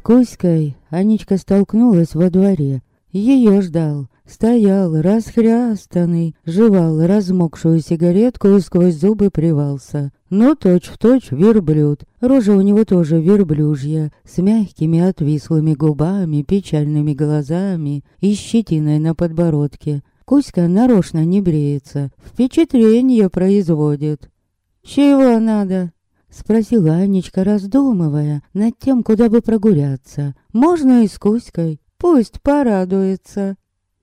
С Кузькой Анечка столкнулась во дворе. Ее ждал. Стоял расхрястанный, жевал размокшую сигаретку и сквозь зубы привался. Но точь-в-точь верблюд. Рожа у него тоже верблюжья, с мягкими отвислыми губами, печальными глазами и щетиной на подбородке. Кузька нарочно не бреется, впечатление производит. «Чего надо?» Спросила Анечка, раздумывая над тем, куда бы прогуляться. «Можно и с Кузькой, пусть порадуется».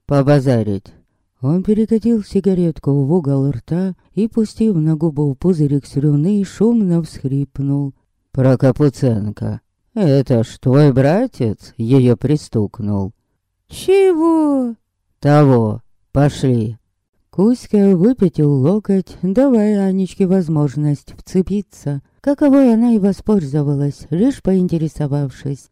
«Побазарить». Он перекатил сигаретку в угол рта и, пустив на губу пузырик слюны, шумно всхрипнул. «Про Капуценко. Это ж твой братец ее пристукнул». «Чего?» «Того. Пошли». Кузька выпятил локоть, давая Анечке возможность вцепиться. Каковой она и воспользовалась, лишь поинтересовавшись.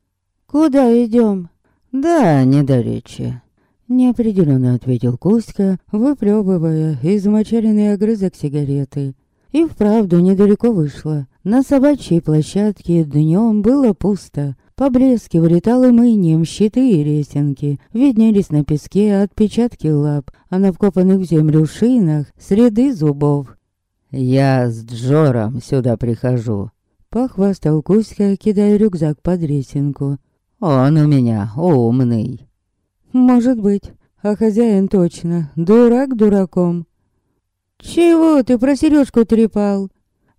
«Куда идем?» «Да, не до речи». Неопределенно ответил Кузька, выплевывая измочаленный огрызок сигареты. И вправду недалеко вышло. На собачьей площадке днем было пусто. Поблескивали талым инием щиты и ресенки, виднелись на песке отпечатки лап, а на вкопанных в землю шинах среды зубов. «Я с Джором сюда прихожу», — похвастал Кузька, кидая рюкзак под ресенку. «Он у меня умный». «Может быть, а хозяин точно, дурак дураком». «Чего ты про сережку трепал?»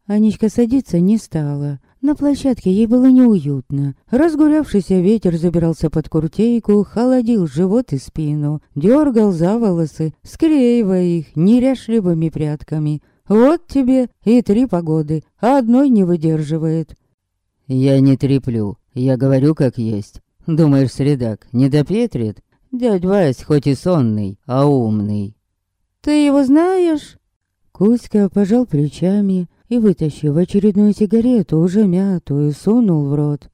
Анечка садиться не стала. На площадке ей было неуютно. Разгулявшийся ветер забирался под куртейку, холодил живот и спину, дергал за волосы, склеивая их неряшливыми прядками. Вот тебе и три погоды, а одной не выдерживает. «Я не треплю, я говорю как есть. Думаешь, средак не допетрит? Дядь Вась хоть и сонный, а умный». «Ты его знаешь?» Кузька пожал плечами, и, вытащив очередную сигарету, уже мятую, сунул в рот.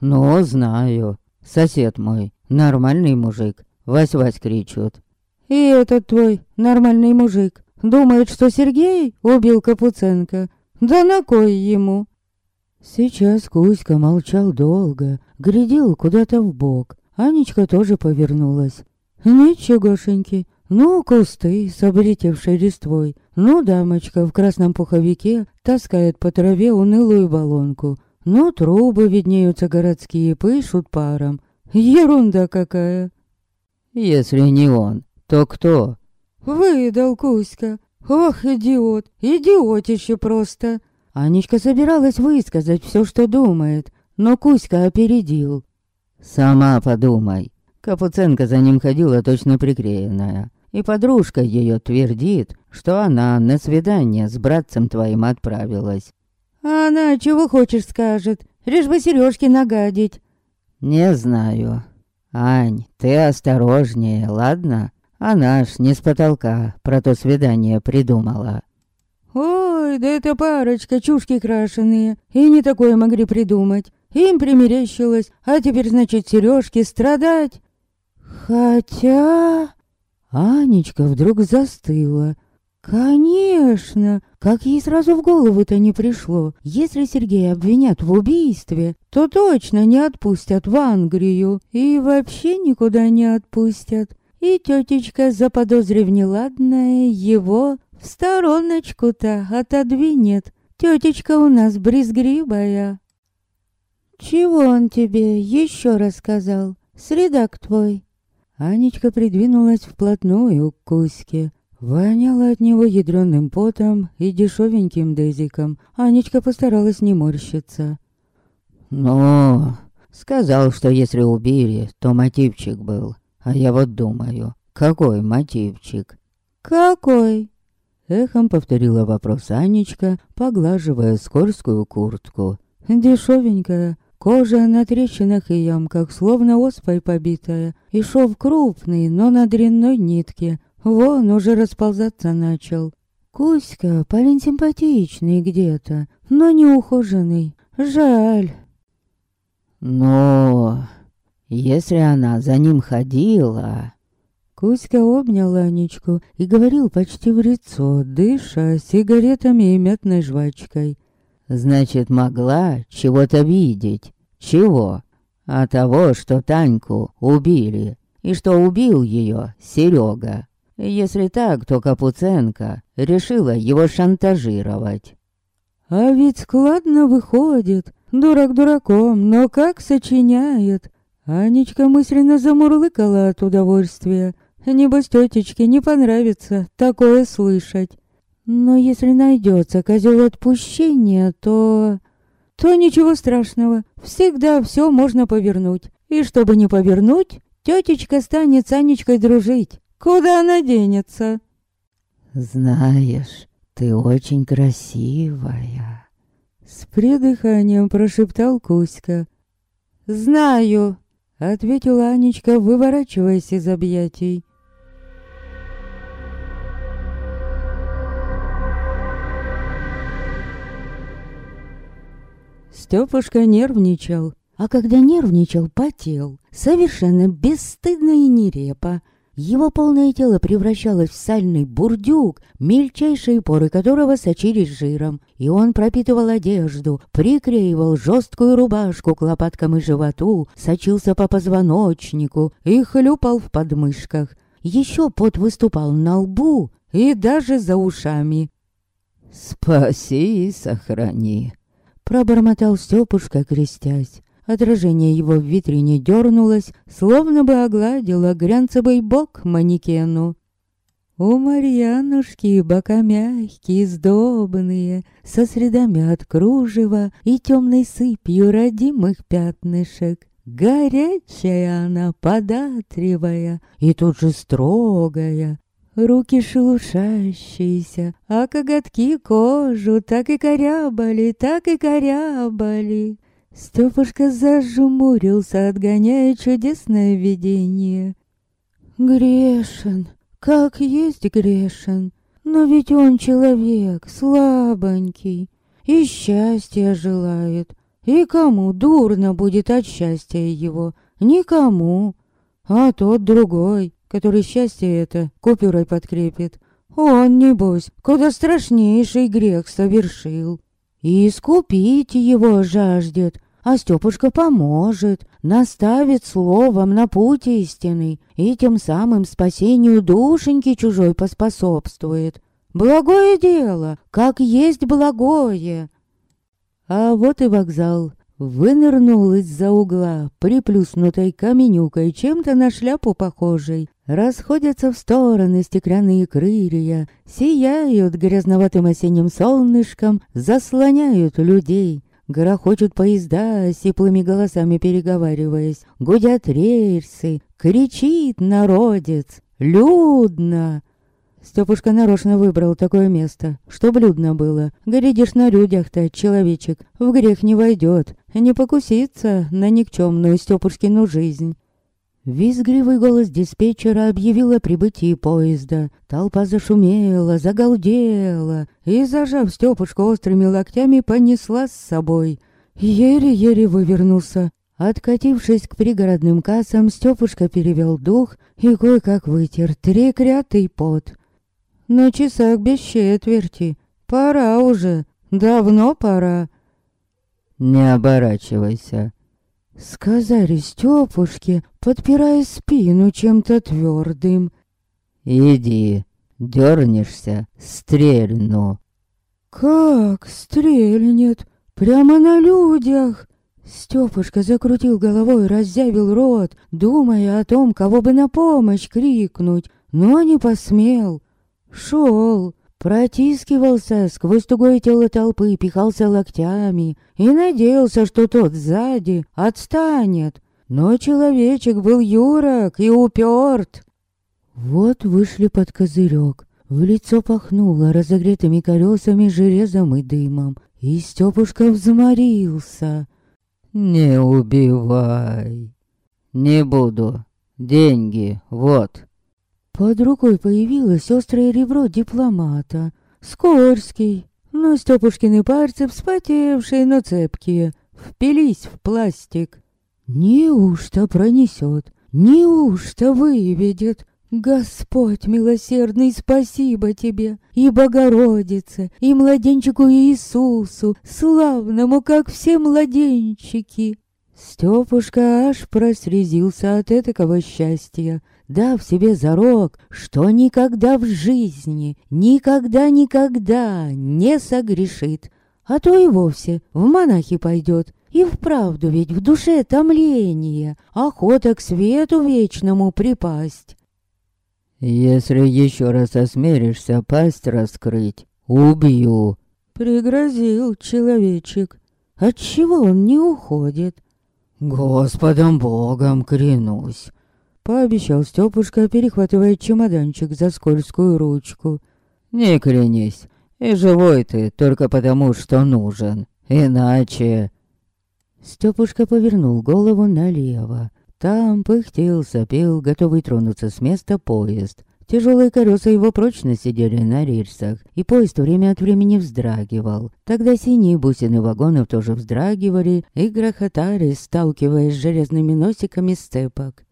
«Ну, знаю. Сосед мой, нормальный мужик. Вась-Вась кричут». «И этот твой нормальный мужик думает, что Сергей убил Капуценко? Да на кой ему?» Сейчас Кузька молчал долго, глядел куда-то в бок. Анечка тоже повернулась. «Ничегошеньки, ну, кусты с облетевшей листвой. Ну, дамочка в красном пуховике таскает по траве унылую баллонку. Ну, трубы виднеются городские, пышут паром. Ерунда какая. Если не он, то кто? Выдал Кузька. Ох, идиот, идиотище просто. Анечка собиралась высказать все, что думает, но Кузька опередил. Сама подумай. Капуценко за ним ходила точно приклеенная и подружка ее твердит, что она на свидание с братцем твоим отправилась. А она чего хочешь скажет, лишь бы сережки нагадить. Не знаю. Ань, ты осторожнее, ладно? Она ж не с потолка про то свидание придумала. Ой, да это парочка, чушки крашеные, и не такое могли придумать. Им примерещилось, а теперь, значит, сережки страдать. Хотя... Анечка вдруг застыла. Конечно, как ей сразу в голову-то не пришло. Если Сергея обвинят в убийстве, то точно не отпустят в Англию и вообще никуда не отпустят. И тетечка, заподозрив неладное, его в стороночку-то отодвинет. Тетечка у нас брезгливая. Чего он тебе еще рассказал? Средак твой. Анечка придвинулась вплотную к Кузьке. Воняло от него ядреным потом и дешевеньким дезиком. Анечка постаралась не морщиться. «Ну, сказал, что если убили, то мотивчик был. А я вот думаю, какой мотивчик?» «Какой?» Эхом повторила вопрос Анечка, поглаживая скорскую куртку. Дешевенькая, Кожа на трещинах и ямках, словно оспой побитая, и шов крупный, но на дрянной нитке. Вон уже расползаться начал. Кузька парень симпатичный где-то, но не ухоженный. Жаль. Но если она за ним ходила... Кузька обнял Анечку и говорил почти в лицо, дыша сигаретами и мятной жвачкой. Значит, могла чего-то видеть. Чего? А того, что Таньку убили, и что убил ее Серега. Если так, то Капуценко решила его шантажировать. А ведь складно выходит. Дурак дураком, но как сочиняет. Анечка мысленно замурлыкала от удовольствия. Небось, тетечке не понравится такое слышать. Но если найдется козел отпущения, то... То ничего страшного. Всегда все можно повернуть. И чтобы не повернуть, тетечка станет с Анечкой дружить. Куда она денется? Знаешь, ты очень красивая. С придыханием прошептал Кузька. Знаю, ответила Анечка, выворачиваясь из объятий. Стёпушка нервничал, а когда нервничал, потел. Совершенно бесстыдно и нерепо. Его полное тело превращалось в сальный бурдюк, мельчайшие поры которого сочились жиром, и он пропитывал одежду, приклеивал жесткую рубашку к лопаткам и животу, сочился по позвоночнику и хлюпал в подмышках. Еще пот выступал на лбу и даже за ушами. «Спаси и сохрани», — пробормотал Степушка, крестясь. Отражение его в витрине дернулось, словно бы огладило глянцевый бок манекену. У Марьянушки бока мягкие, сдобные, со средами от кружева и темной сыпью родимых пятнышек. Горячая она, податривая и тут же строгая. Руки шелушащиеся, а коготки кожу так и корябали, так и корябали. Стёпушка зажмурился, отгоняя чудесное видение. Грешен, как есть грешен, но ведь он человек, слабонький, и счастья желает. И кому дурно будет от счастья его? Никому. А тот другой, который счастье это купюрой подкрепит, он, небось, куда страшнейший грех совершил. И искупить его жаждет, а Стёпушка поможет, наставит словом на путь истинный и тем самым спасению душеньки чужой поспособствует. Благое дело, как есть благое. А вот и вокзал. Вынырнул из-за угла, приплюснутой каменюкой, чем-то на шляпу похожей. Расходятся в стороны стеклянные крылья, сияют грязноватым осенним солнышком, заслоняют людей. Грохочут поезда, сиплыми голосами переговариваясь, гудят рельсы, кричит народец. Людно! Стёпушка нарочно выбрал такое место, чтоб людно было. Глядишь на людях-то, человечек, в грех не войдет, не покусится на никчемную Стёпушкину жизнь. Визгливый голос диспетчера объявил о прибытии поезда. Толпа зашумела, загалдела и, зажав Стёпушку острыми локтями, понесла с собой. Еле-еле вывернулся. Откатившись к пригородным кассам, Стёпушка перевел дух и кое-как вытер трекрятый пот. На часах без четверти. Пора уже. Давно пора. «Не оборачивайся», Сказали Стёпушке, подпирая спину чем-то твердым. «Иди, дернешься, стрельну». «Как стрельнет? Прямо на людях?» Стёпушка закрутил головой, разъявил рот, думая о том, кого бы на помощь крикнуть, но не посмел. Шел, Протискивался сквозь тугое тело толпы, пихался локтями и надеялся, что тот сзади отстанет. Но человечек был юрок и уперт. Вот вышли под козырек. В лицо пахнуло разогретыми колесами, железом и дымом. И Стёпушка взморился. «Не убивай!» «Не буду. Деньги, вот!» Под рукой появилось острое ребро дипломата. Скорский. Но Стёпушкины пальцы, вспотевшие, но цепкие, впились в пластик. Неужто пронесет? Неужто выведет? Господь милосердный, спасибо тебе, и Богородице, и младенчику Иисусу, славному, как все младенчики. Стёпушка аж прослезился от этого счастья, дав себе зарок, что никогда в жизни, никогда-никогда не согрешит, а то и вовсе в монахи пойдет. И вправду ведь в душе томление, охота к свету вечному припасть. «Если еще раз осмелишься пасть раскрыть, убью!» Пригрозил человечек. Отчего он не уходит? «Господом Богом клянусь!» Пообещал Стёпушка, перехватывая чемоданчик за скользкую ручку. «Не клянись, и живой ты только потому, что нужен. Иначе...» Стёпушка повернул голову налево. Там пыхтел, сопел, готовый тронуться с места поезд. Тяжелые колеса его прочно сидели на рельсах, и поезд время от времени вздрагивал. Тогда синие бусины вагонов тоже вздрагивали и грохотали, сталкиваясь с железными носиками сцепок.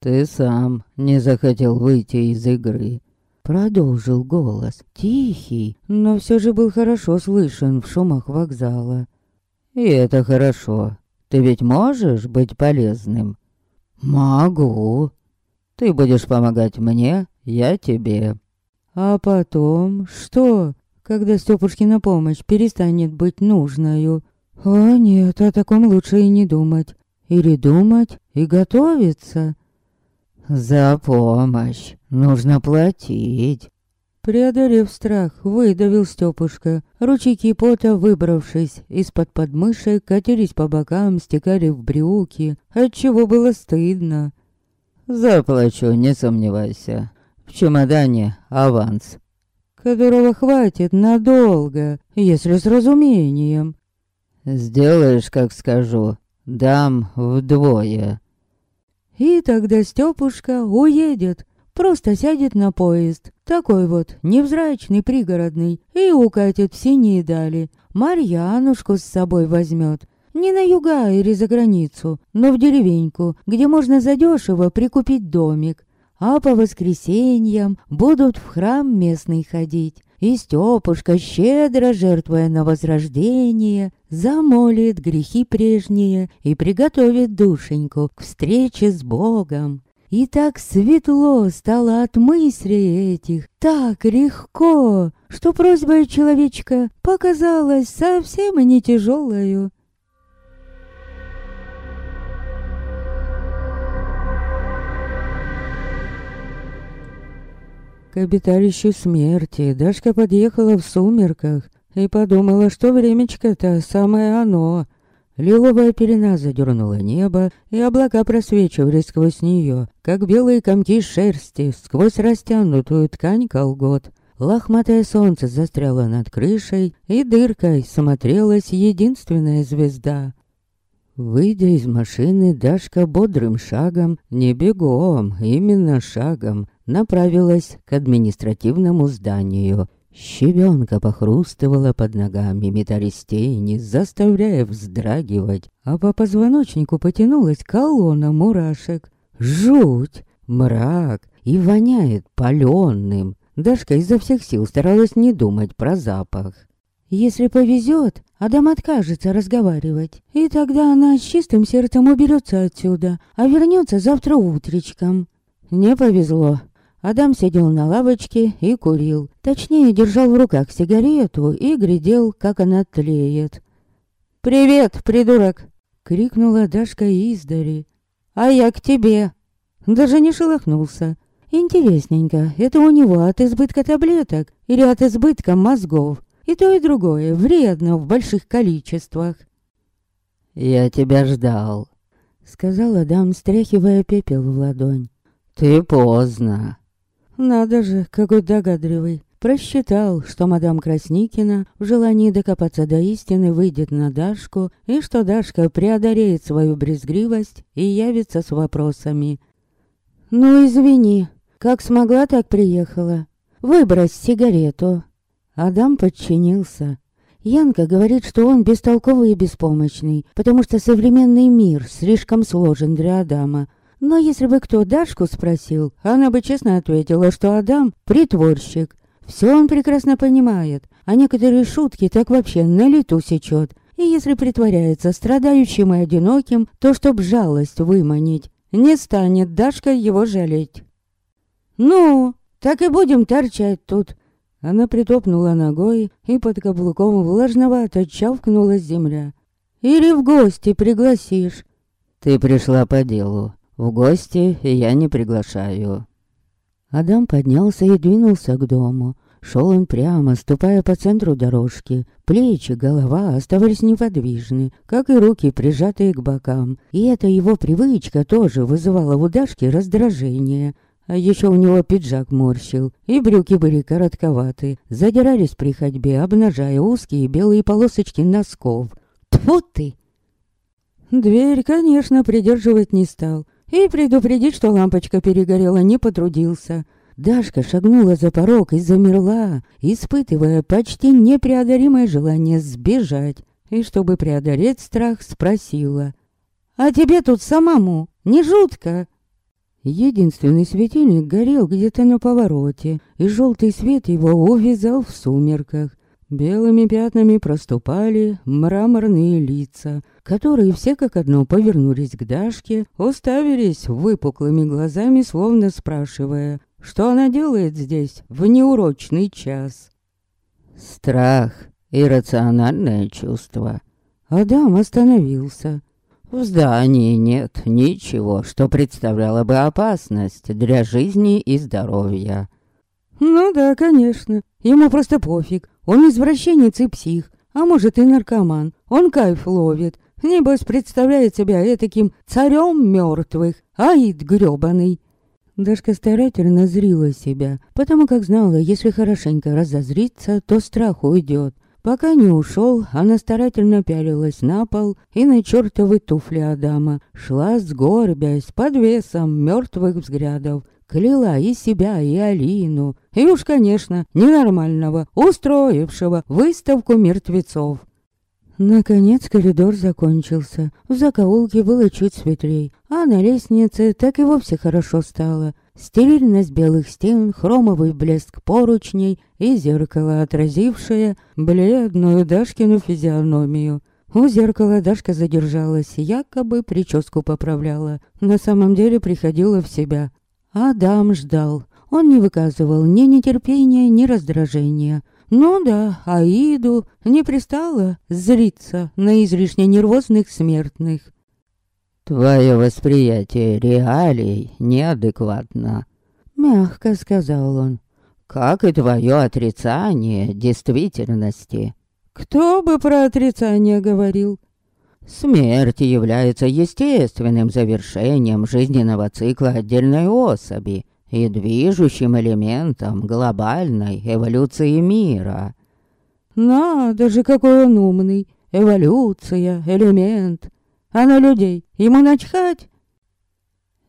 «Ты сам не захотел выйти из игры», — продолжил голос, тихий, но все же был хорошо слышен в шумах вокзала. «И это хорошо. Ты ведь можешь быть полезным?» «Могу. Ты будешь помогать мне, я тебе». «А потом что, когда Стёпушкина помощь перестанет быть нужною?» «О нет, о таком лучше и не думать. Или думать и готовиться». «За помощь нужно платить». Преодолев страх, выдавил Стёпушка. Ручейки пота, выбравшись из-под подмышек, катились по бокам, стекали в брюки, отчего было стыдно. «Заплачу, не сомневайся. В чемодане аванс». «Которого хватит надолго, если с разумением». «Сделаешь, как скажу, дам вдвое». И тогда Стёпушка уедет, Просто сядет на поезд, такой вот, невзрачный, пригородный, и укатит в синие дали. Марьянушку с собой возьмет. Не на юга или за границу, но в деревеньку, где можно задешево прикупить домик. А по воскресеньям будут в храм местный ходить. И Стёпушка, щедро жертвуя на возрождение, замолит грехи прежние и приготовит душеньку к встрече с Богом. И так светло стало от мыслей этих, так легко, что просьба человечка показалась совсем не тяжелою. Обиталищу смерти Дашка подъехала в сумерках и подумала, что времечко-то самое оно — Лиловая пелена задернула небо, и облака просвечивали сквозь нее, как белые комки шерсти сквозь растянутую ткань колгот. Лохматое солнце застряло над крышей, и дыркой смотрелась единственная звезда. Выйдя из машины, Дашка бодрым шагом, не бегом, именно шагом, направилась к административному зданию, Щебенка похрустывала под ногами, метались тени, заставляя вздрагивать, а по позвоночнику потянулась колонна мурашек. Жуть, мрак и воняет паленым. Дашка изо всех сил старалась не думать про запах. Если повезет, Адам откажется разговаривать, и тогда она с чистым сердцем уберется отсюда, а вернется завтра утречком. Не повезло. Адам сидел на лавочке и курил. Точнее, держал в руках сигарету и глядел, как она тлеет. «Привет, придурок!» — крикнула Дашка издали. «А я к тебе!» Даже не шелохнулся. Интересненько, это у него от избытка таблеток или от избытка мозгов? И то, и другое вредно в больших количествах. «Я тебя ждал», — сказал Адам, стряхивая пепел в ладонь. «Ты поздно». Надо же, какой догадливый. Просчитал, что мадам Красникина в желании докопаться до истины выйдет на Дашку, и что Дашка преодолеет свою брезгливость и явится с вопросами. «Ну, извини, как смогла, так приехала. Выбрось сигарету». Адам подчинился. Янка говорит, что он бестолковый и беспомощный, потому что современный мир слишком сложен для Адама, но если бы кто Дашку спросил, она бы честно ответила, что Адам — притворщик. Все он прекрасно понимает, а некоторые шутки так вообще на лету сечет. И если притворяется страдающим и одиноким, то чтоб жалость выманить, не станет Дашка его жалеть. «Ну, так и будем торчать тут». Она притопнула ногой, и под каблуком влажновато чавкнула земля. «Или в гости пригласишь». «Ты пришла по делу. В гости я не приглашаю». Адам поднялся и двинулся к дому. Шел он прямо, ступая по центру дорожки. Плечи, голова оставались неподвижны, как и руки, прижатые к бокам. И эта его привычка тоже вызывала у Дашки раздражение. А еще у него пиджак морщил, и брюки были коротковаты, задирались при ходьбе, обнажая узкие белые полосочки носков. Тьфу ты! Дверь, конечно, придерживать не стал, и предупредить, что лампочка перегорела, не потрудился. Дашка шагнула за порог и замерла, испытывая почти непреодолимое желание сбежать. И чтобы преодолеть страх, спросила. «А тебе тут самому не жутко?» Единственный светильник горел где-то на повороте, и желтый свет его увязал в сумерках. Белыми пятнами проступали мраморные лица, которые все как одно повернулись к Дашке, уставились выпуклыми глазами, словно спрашивая, что она делает здесь в неурочный час? Страх, иррациональное чувство. Адам остановился. В здании нет ничего, что представляло бы опасность для жизни и здоровья. Ну да, конечно. Ему просто пофиг. Он извращенец и псих. А может и наркоман. Он кайф ловит. Небось представляет себя этаким царем мертвых. Аид грёбаный. Дашка старательно зрила себя, потому как знала, если хорошенько разозриться, то страх уйдет. Пока не ушел, она старательно пялилась на пол и на чертовы туфли Адама, шла сгорбясь под весом мертвых взглядов, кляла и себя, и Алину, и уж, конечно, ненормального, устроившего выставку мертвецов. Наконец коридор закончился. В закоулке было чуть светлей, а на лестнице так и вовсе хорошо стало. Стерильность белых стен, хромовый блеск поручней и зеркало, отразившее бледную Дашкину физиономию. У зеркала Дашка задержалась, якобы прическу поправляла. На самом деле приходила в себя. Адам ждал. Он не выказывал ни нетерпения, ни раздражения. Ну да, Аиду не пристало зриться на излишне нервозных смертных. «Твое восприятие реалий неадекватно», — мягко сказал он. «Как и твое отрицание действительности». «Кто бы про отрицание говорил?» Смерть является естественным завершением жизненного цикла отдельной особи, и движущим элементом глобальной эволюции мира. Надо же, какой он умный. Эволюция, элемент. А на людей ему начхать?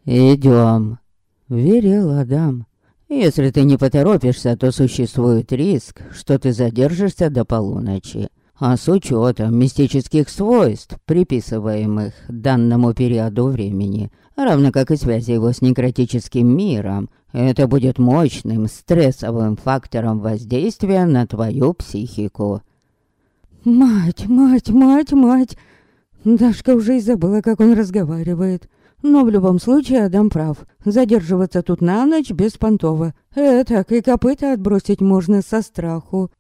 Идем, верил Адам. Если ты не поторопишься, то существует риск, что ты задержишься до полуночи. А с учетом мистических свойств, приписываемых данному периоду времени, равно как и связи его с некротическим миром, это будет мощным стрессовым фактором воздействия на твою психику. Мать, мать, мать, мать. Дашка уже и забыла, как он разговаривает. Но в любом случае Адам прав. Задерживаться тут на ночь без понтова. Это и копыта отбросить можно со страху.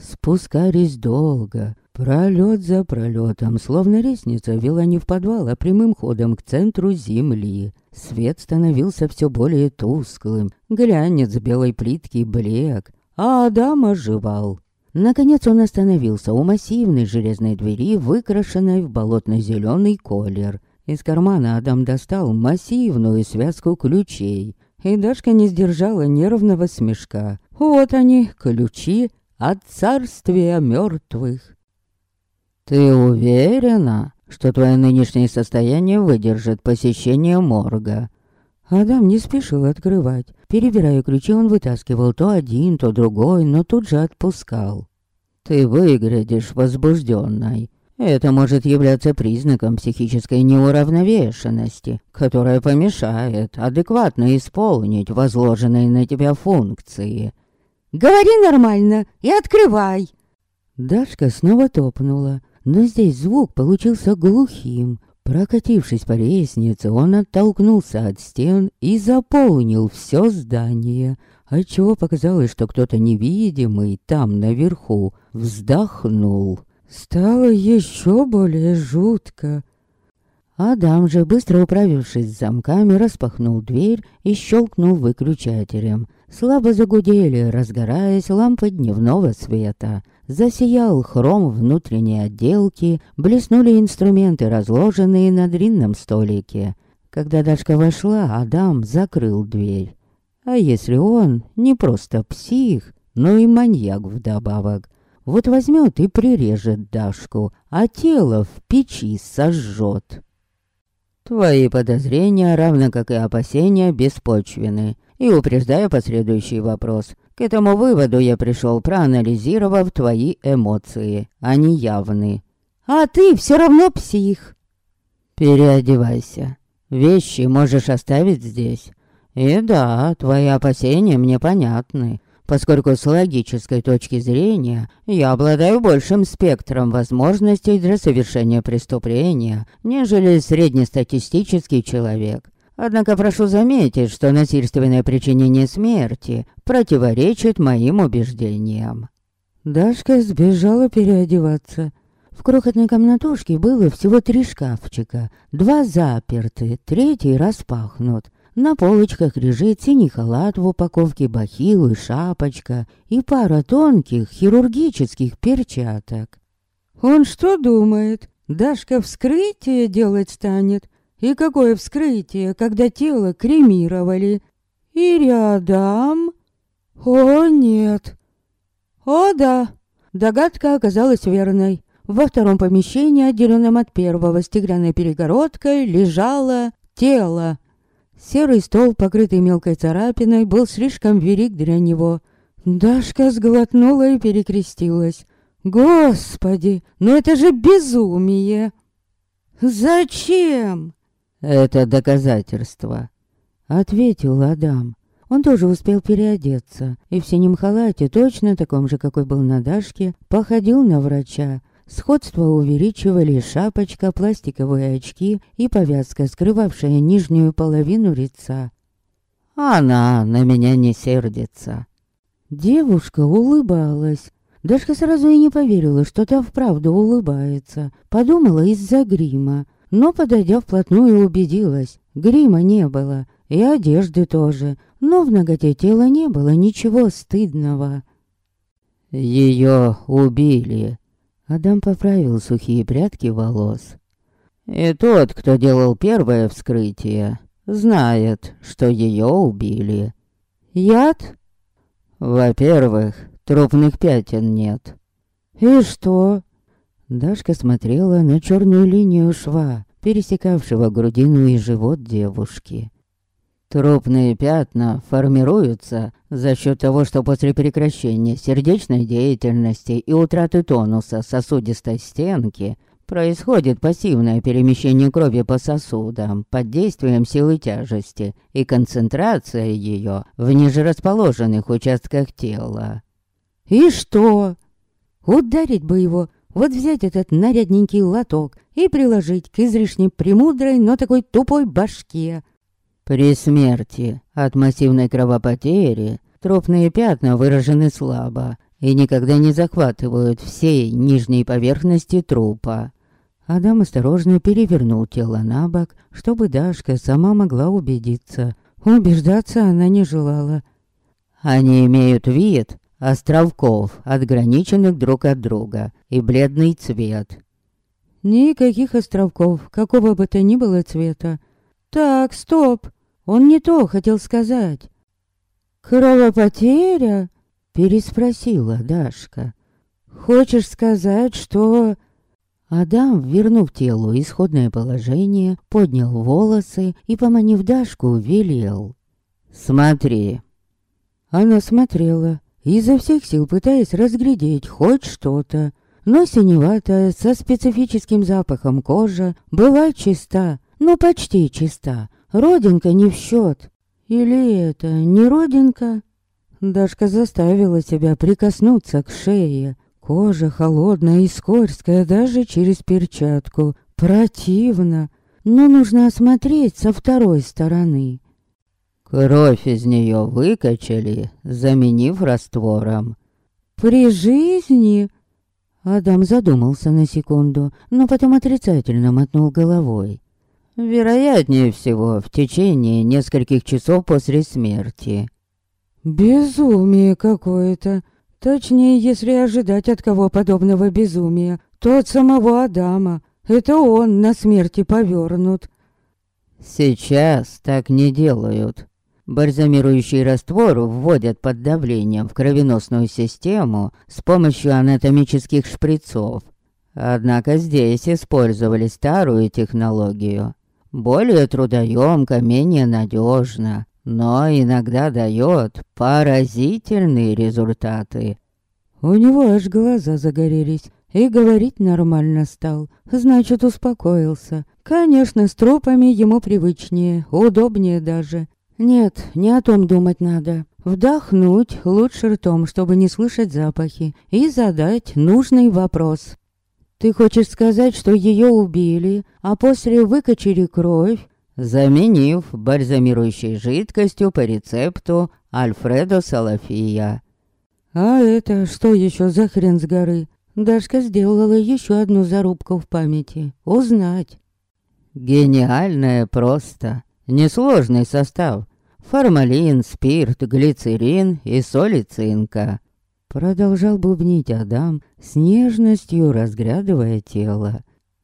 Спускались долго. Пролет за пролетом, словно лестница вела не в подвал, а прямым ходом к центру земли. Свет становился все более тусклым, глянец белой плитки блек, а Адам оживал. Наконец он остановился у массивной железной двери, выкрашенной в болотно-зеленый колер. Из кармана Адам достал массивную связку ключей, и Дашка не сдержала нервного смешка. Вот они, ключи от царствия мертвых. «Ты уверена, что твое нынешнее состояние выдержит посещение морга?» Адам не спешил открывать. Перебирая ключи, он вытаскивал то один, то другой, но тут же отпускал. «Ты выглядишь возбужденной. Это может являться признаком психической неуравновешенности, которая помешает адекватно исполнить возложенные на тебя функции». «Говори нормально и открывай!» Дашка снова топнула. но здесь звук получился глухим. Прокатившись по лестнице, он оттолкнулся от стен и заполнил все здание, отчего показалось, что кто-то невидимый там наверху вздохнул. Стало еще более жутко. Адам же, быстро управившись с замками, распахнул дверь и щелкнул выключателем. Слабо загудели, разгораясь лампы дневного света. Засиял хром внутренней отделки, блеснули инструменты, разложенные на длинном столике. Когда Дашка вошла, Адам закрыл дверь. А если он не просто псих, но и маньяк вдобавок? Вот возьмет и прирежет Дашку, а тело в печи сожжет. Твои подозрения, равно как и опасения, беспочвены. И упреждая последующий вопрос, к этому выводу я пришел, проанализировав твои эмоции. Они явны. А ты все равно псих. Переодевайся. Вещи можешь оставить здесь. И да, твои опасения мне понятны поскольку с логической точки зрения я обладаю большим спектром возможностей для совершения преступления, нежели среднестатистический человек. Однако прошу заметить, что насильственное причинение смерти противоречит моим убеждениям. Дашка сбежала переодеваться. В крохотной комнатушке было всего три шкафчика, два заперты, третий распахнут. На полочках лежит синий халат в упаковке бахилы, шапочка и пара тонких хирургических перчаток. Он что думает? Дашка вскрытие делать станет? И какое вскрытие, когда тело кремировали? И рядом... О, нет. О, да. Догадка оказалась верной. Во втором помещении, отделенном от первого стеклянной перегородкой, лежало тело. Серый стол, покрытый мелкой царапиной, был слишком велик для него. Дашка сглотнула и перекрестилась. «Господи, ну это же безумие!» «Зачем?» «Это доказательство», — ответил Адам. Он тоже успел переодеться, и в синем халате, точно таком же, какой был на Дашке, походил на врача. Сходство увеличивали шапочка, пластиковые очки и повязка, скрывавшая нижнюю половину лица. «Она на меня не сердится». Девушка улыбалась. Дашка сразу и не поверила, что та вправду улыбается. Подумала из-за грима. Но, подойдя вплотную, убедилась. Грима не было. И одежды тоже. Но в ноготе тела не было ничего стыдного. Ее убили. Адам поправил сухие прядки волос. И тот, кто делал первое вскрытие, знает, что ее убили. Яд? Во-первых, трупных пятен нет. И что? Дашка смотрела на черную линию шва, пересекавшего грудину и живот девушки. Трупные пятна формируются за счет того, что после прекращения сердечной деятельности и утраты тонуса сосудистой стенки происходит пассивное перемещение крови по сосудам под действием силы тяжести и концентрация ее в ниже расположенных участках тела. «И что? Ударить бы его, вот взять этот нарядненький лоток и приложить к излишне премудрой, но такой тупой башке!» При смерти от массивной кровопотери тропные пятна выражены слабо и никогда не захватывают всей нижней поверхности трупа. Адам осторожно перевернул тело на бок, чтобы Дашка сама могла убедиться. Убеждаться она не желала. Они имеют вид островков, отграниченных друг от друга, и бледный цвет. Никаких островков, какого бы то ни было цвета. Так, стоп. Он не то хотел сказать. «Кровопотеря?» — переспросила Дашка. «Хочешь сказать, что...» Адам, вернув телу исходное положение, поднял волосы и, поманив Дашку, велел. «Смотри». Она смотрела, изо всех сил пытаясь разглядеть хоть что-то. Но синеватая, со специфическим запахом кожа, была чиста, но почти чиста, Родинка не в счет. Или это не родинка? Дашка заставила себя прикоснуться к шее. Кожа холодная и скользкая даже через перчатку. Противно. Но нужно осмотреть со второй стороны. Кровь из нее выкачали, заменив раствором. При жизни? Адам задумался на секунду, но потом отрицательно мотнул головой. Вероятнее всего, в течение нескольких часов после смерти. Безумие какое-то. Точнее, если ожидать от кого подобного безумия, то от самого Адама. Это он на смерти повернут. Сейчас так не делают. Бальзамирующий раствор вводят под давлением в кровеносную систему с помощью анатомических шприцов. Однако здесь использовали старую технологию. Более трудоемко, менее надежно, но иногда дает поразительные результаты. У него аж глаза загорелись, и говорить нормально стал, значит успокоился. Конечно, с трупами ему привычнее, удобнее даже. Нет, не о том думать надо. Вдохнуть лучше ртом, чтобы не слышать запахи, и задать нужный вопрос. Ты хочешь сказать, что ее убили, а после выкачали кровь, заменив бальзамирующей жидкостью по рецепту Альфредо Салафия. А это что еще за хрен с горы? Дашка сделала еще одну зарубку в памяти. Узнать. Гениальное просто. Несложный состав. Формалин, спирт, глицерин и соли цинка. Продолжал бубнить Адам, с нежностью разглядывая тело.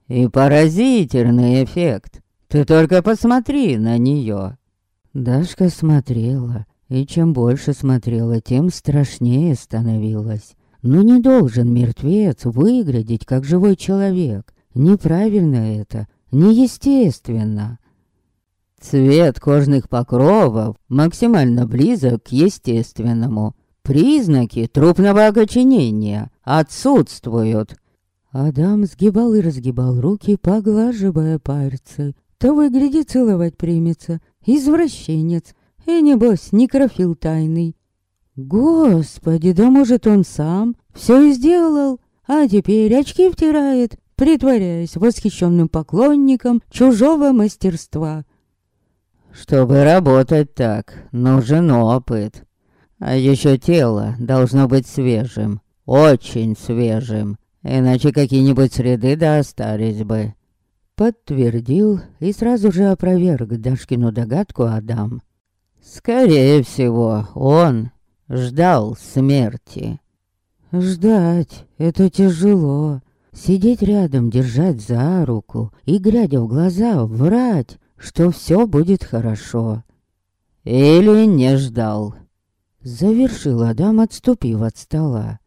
И поразительный эффект. Ты только посмотри на нее. Дашка смотрела, и чем больше смотрела, тем страшнее становилась. Но не должен мертвец выглядеть как живой человек. Неправильно это, неестественно. Цвет кожных покровов максимально близок к естественному. Признаки трупного окоченения отсутствуют. Адам сгибал и разгибал руки, поглаживая пальцы. То выглядит целовать примется. Извращенец. И небось, некрофил тайный. Господи, да может он сам все и сделал, а теперь очки втирает, притворяясь восхищенным поклонником чужого мастерства. Чтобы работать так, нужен опыт. А еще тело должно быть свежим, очень свежим, иначе какие-нибудь среды да остались бы. Подтвердил и сразу же опроверг Дашкину догадку Адам. Скорее всего, он ждал смерти. Ждать — это тяжело. Сидеть рядом, держать за руку и, глядя в глаза, врать, что все будет хорошо. Или не ждал. Завершил Адам, отступив от стола.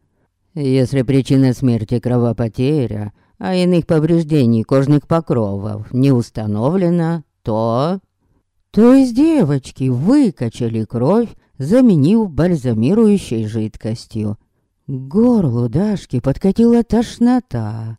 Если причина смерти кровопотеря, а иных повреждений кожных покровов не установлена, то... То есть девочки выкачали кровь, заменив бальзамирующей жидкостью. К горлу Дашки подкатила тошнота.